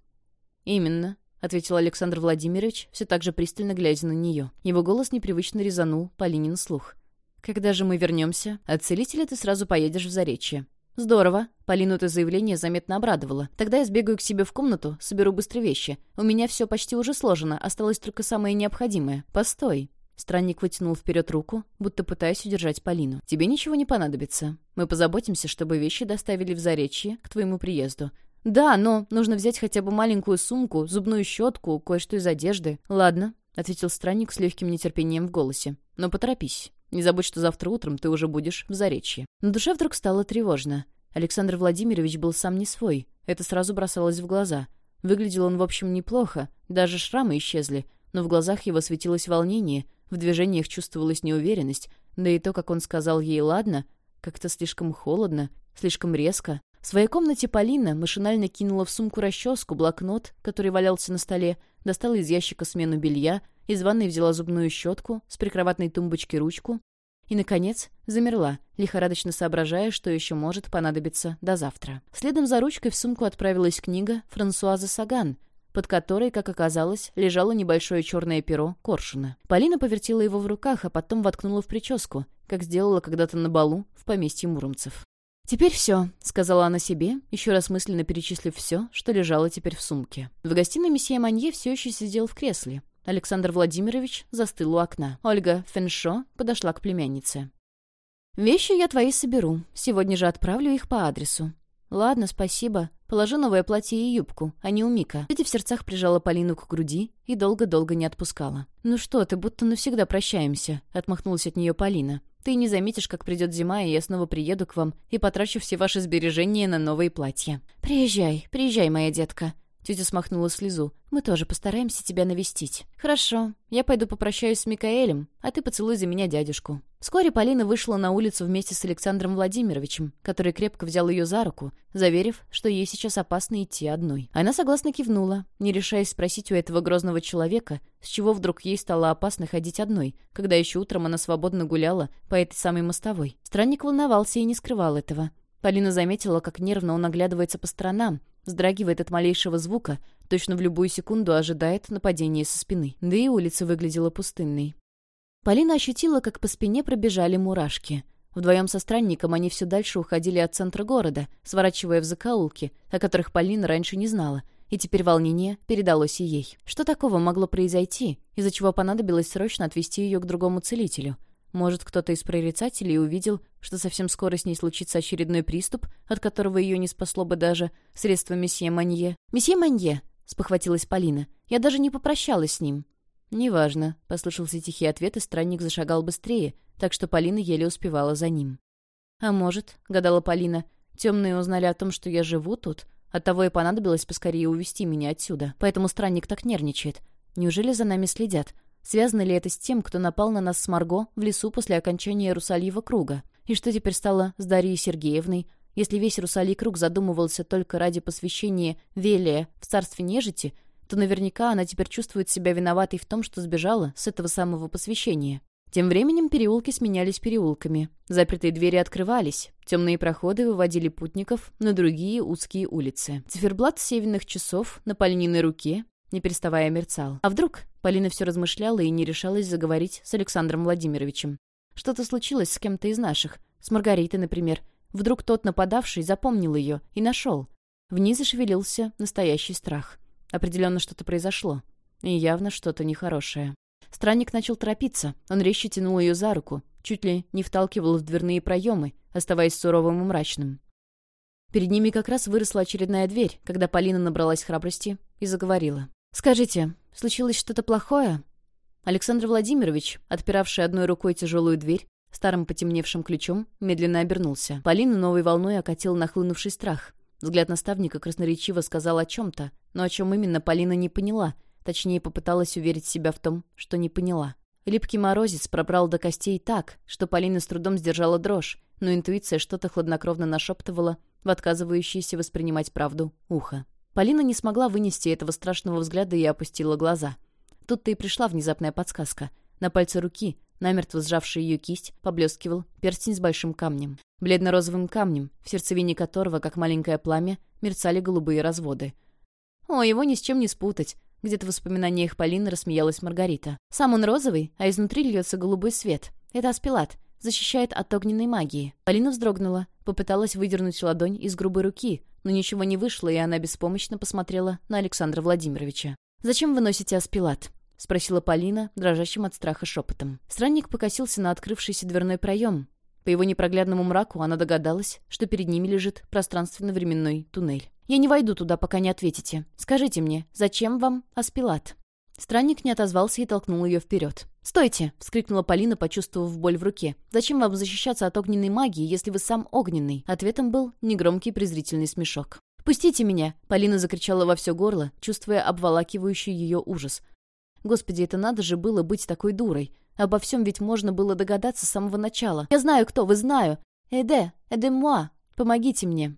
«Именно», — ответил Александр Владимирович, все так же пристально глядя на нее. Его голос непривычно резанул Полинин слух. «Когда же мы вернемся? От целителя ты сразу поедешь в Заречье». «Здорово». Полину это заявление заметно обрадовало. «Тогда я сбегаю к себе в комнату, соберу быстро вещи. У меня все почти уже сложено, осталось только самое необходимое. Постой». Странник вытянул вперед руку, будто пытаясь удержать Полину. «Тебе ничего не понадобится. Мы позаботимся, чтобы вещи доставили в Заречье к твоему приезду. «Да, но нужно взять хотя бы маленькую сумку, зубную щетку, кое-что из одежды». «Ладно», — ответил странник с легким нетерпением в голосе. «Но поторопись. Не забудь, что завтра утром ты уже будешь в Заречье». На душе вдруг стало тревожно. Александр Владимирович был сам не свой. Это сразу бросалось в глаза. Выглядел он, в общем, неплохо. Даже шрамы исчезли. Но в глазах его светилось волнение, в движениях чувствовалась неуверенность. Да и то, как он сказал ей «ладно», как-то слишком холодно, слишком резко. В своей комнате Полина машинально кинула в сумку расческу, блокнот, который валялся на столе, достала из ящика смену белья, из ванной взяла зубную щетку, с прикроватной тумбочки ручку и, наконец, замерла, лихорадочно соображая, что еще может понадобиться до завтра. Следом за ручкой в сумку отправилась книга Франсуаза Саган, под которой, как оказалось, лежало небольшое черное перо коршуна. Полина повертела его в руках, а потом воткнула в прическу, как сделала когда-то на балу в поместье Муромцев. «Теперь все», — сказала она себе, еще раз мысленно перечислив все, что лежало теперь в сумке. В гостиной месье Манье все еще сидел в кресле. Александр Владимирович застыл у окна. Ольга Феншо подошла к племяннице. «Вещи я твои соберу. Сегодня же отправлю их по адресу». «Ладно, спасибо. Положи новое платье и юбку, а не у Мика». Эти в сердцах прижала Полину к груди и долго-долго не отпускала. «Ну что ты, будто навсегда прощаемся», — отмахнулась от нее Полина. Ты не заметишь, как придет зима, и я снова приеду к вам и потрачу все ваши сбережения на новые платья. Приезжай, приезжай, моя детка. Тетя смахнула слезу. «Мы тоже постараемся тебя навестить». «Хорошо. Я пойду попрощаюсь с Микаэлем, а ты поцелуй за меня дядюшку». Вскоре Полина вышла на улицу вместе с Александром Владимировичем, который крепко взял ее за руку, заверив, что ей сейчас опасно идти одной. Она согласно кивнула, не решаясь спросить у этого грозного человека, с чего вдруг ей стало опасно ходить одной, когда еще утром она свободно гуляла по этой самой мостовой. Странник волновался и не скрывал этого. Полина заметила, как нервно он оглядывается по сторонам, вздрагивает от малейшего звука, точно в любую секунду ожидает нападения со спины. Да и улица выглядела пустынной. Полина ощутила, как по спине пробежали мурашки. Вдвоем со странником они все дальше уходили от центра города, сворачивая в закоулки, о которых Полина раньше не знала, и теперь волнение передалось и ей. Что такого могло произойти, из-за чего понадобилось срочно отвезти ее к другому целителю? Может, кто-то из прорицателей увидел, что совсем скоро с ней случится очередной приступ, от которого ее не спасло бы даже средство месье Манье. «Месье Манье!» — спохватилась Полина. «Я даже не попрощалась с ним». «Неважно», — послышался тихий ответ, и странник зашагал быстрее, так что Полина еле успевала за ним. «А может», — гадала Полина, — «темные узнали о том, что я живу тут, оттого и понадобилось поскорее увести меня отсюда, поэтому странник так нервничает. Неужели за нами следят? Связано ли это с тем, кто напал на нас с Марго в лесу после окончания Русальева круга? И что теперь стало с Дарьей Сергеевной? Если весь Русалий круг задумывался только ради посвящения Велия в царстве нежити, то наверняка она теперь чувствует себя виноватой в том, что сбежала с этого самого посвящения. Тем временем переулки сменялись переулками. Запертые двери открывались, темные проходы выводили путников на другие узкие улицы. Циферблат северных часов на пальниной руке не переставая мерцал. А вдруг? Полина все размышляла и не решалась заговорить с Александром Владимировичем. Что-то случилось с кем-то из наших, с Маргаритой, например. Вдруг тот нападавший запомнил ее и нашел. В ней зашевелился настоящий страх. Определенно что-то произошло. И явно что-то нехорошее. Странник начал торопиться. Он резче тянул ее за руку, чуть ли не вталкивал в дверные проемы, оставаясь суровым и мрачным. Перед ними как раз выросла очередная дверь, когда Полина набралась храбрости и заговорила. «Скажите, случилось что-то плохое?» Александр Владимирович, отпиравший одной рукой тяжелую дверь, старым потемневшим ключом, медленно обернулся. Полина новой волной окатил нахлынувший страх. Взгляд наставника красноречиво сказал о чем-то, но о чем именно Полина не поняла, точнее попыталась уверить себя в том, что не поняла. Липкий морозец пробрал до костей так, что Полина с трудом сдержала дрожь, но интуиция что-то хладнокровно нашептывала в отказывающееся воспринимать правду ухо. Полина не смогла вынести этого страшного взгляда и опустила глаза. Тут-то и пришла внезапная подсказка. На пальце руки, намертво сжавший ее кисть, поблескивал перстень с большим камнем. Бледно-розовым камнем, в сердцевине которого, как маленькое пламя, мерцали голубые разводы. О, его ни с чем не спутать. Где-то в воспоминаниях Полины рассмеялась Маргарита. Сам он розовый, а изнутри льется голубой свет. Это аспилат. Защищает от огненной магии. Полина вздрогнула, попыталась выдернуть ладонь из грубой руки, но ничего не вышло, и она беспомощно посмотрела на Александра Владимировича. «Зачем вы носите аспилат?» — спросила Полина, дрожащим от страха шепотом. Странник покосился на открывшийся дверной проем. По его непроглядному мраку она догадалась, что перед ними лежит пространственно-временной туннель. «Я не войду туда, пока не ответите. Скажите мне, зачем вам аспилат?» Странник не отозвался и толкнул ее вперед. «Стойте!» — вскрикнула Полина, почувствовав боль в руке. «Зачем вам защищаться от огненной магии, если вы сам огненный?» Ответом был негромкий презрительный смешок. «Пустите меня!» — Полина закричала во все горло, чувствуя обволакивающий ее ужас. «Господи, это надо же было быть такой дурой! Обо всем ведь можно было догадаться с самого начала. Я знаю, кто вы, знаю! Эде, эде муа! Помогите мне!»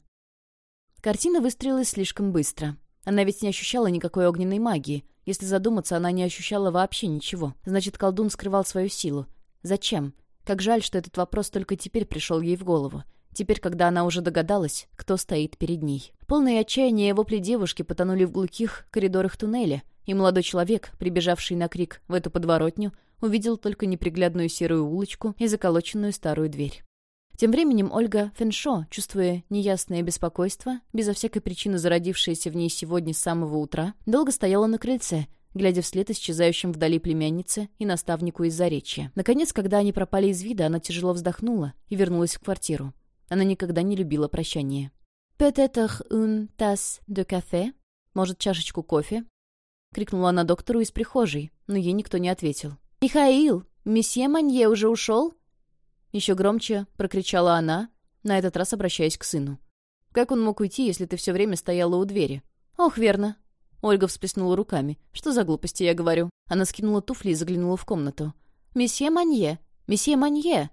Картина выстрелилась слишком быстро. Она ведь не ощущала никакой огненной магии. Если задуматься, она не ощущала вообще ничего. Значит, колдун скрывал свою силу. Зачем? Как жаль, что этот вопрос только теперь пришел ей в голову. Теперь, когда она уже догадалась, кто стоит перед ней. Полное отчаяние и вопли девушки потонули в глухих коридорах туннеля, и молодой человек, прибежавший на крик в эту подворотню, увидел только неприглядную серую улочку и заколоченную старую дверь. Тем временем Ольга Феншо, чувствуя неясное беспокойство, безо всякой причины зародившееся в ней сегодня с самого утра, долго стояла на крыльце, глядя вслед исчезающим вдали племяннице и наставнику из Заречья. Наконец, когда они пропали из вида, она тяжело вздохнула и вернулась в квартиру. Она никогда не любила прощание. «Peut-être une tasse de café?» «Может, чашечку кофе?» — крикнула она доктору из прихожей, но ей никто не ответил. «Михаил, месье Манье уже ушел?» Еще громче прокричала она, на этот раз обращаясь к сыну. «Как он мог уйти, если ты все время стояла у двери?» «Ох, верно». Ольга всплеснула руками. «Что за глупости, я говорю?» Она скинула туфли и заглянула в комнату. «Месье Манье! Месье Манье!»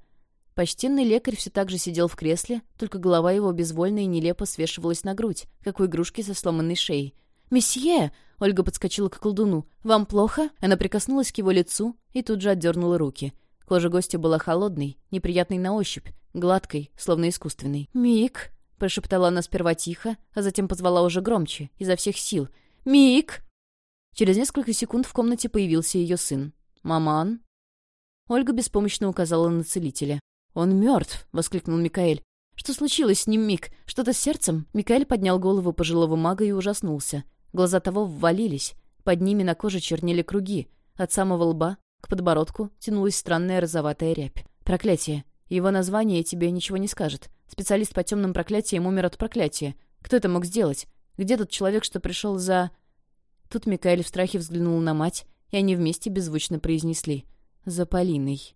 Почтенный лекарь все так же сидел в кресле, только голова его безвольно и нелепо свешивалась на грудь, как у игрушки со сломанной шеей. «Месье!» — Ольга подскочила к колдуну. «Вам плохо?» Она прикоснулась к его лицу и тут же отдернула руки. Кожа гостя была холодной, неприятной на ощупь, гладкой, словно искусственной. «Мик!» — прошептала она сперва тихо, а затем позвала уже громче, изо всех сил. «Мик!» Через несколько секунд в комнате появился ее сын. «Маман?» Ольга беспомощно указала на целителя. «Он мертв!» — воскликнул Микаэль. «Что случилось с ним, Мик? Что-то с сердцем?» Микаэль поднял голову пожилого мага и ужаснулся. Глаза того ввалились. Под ними на коже чернели круги. От самого лба к подбородку тянулась странная розоватая рябь. Проклятие. Его название тебе ничего не скажет. Специалист по темным проклятиям умер от проклятия. Кто это мог сделать? Где тот человек, что пришел за... Тут Микаэль в страхе взглянул на мать, и они вместе беззвучно произнесли. «За Полиной».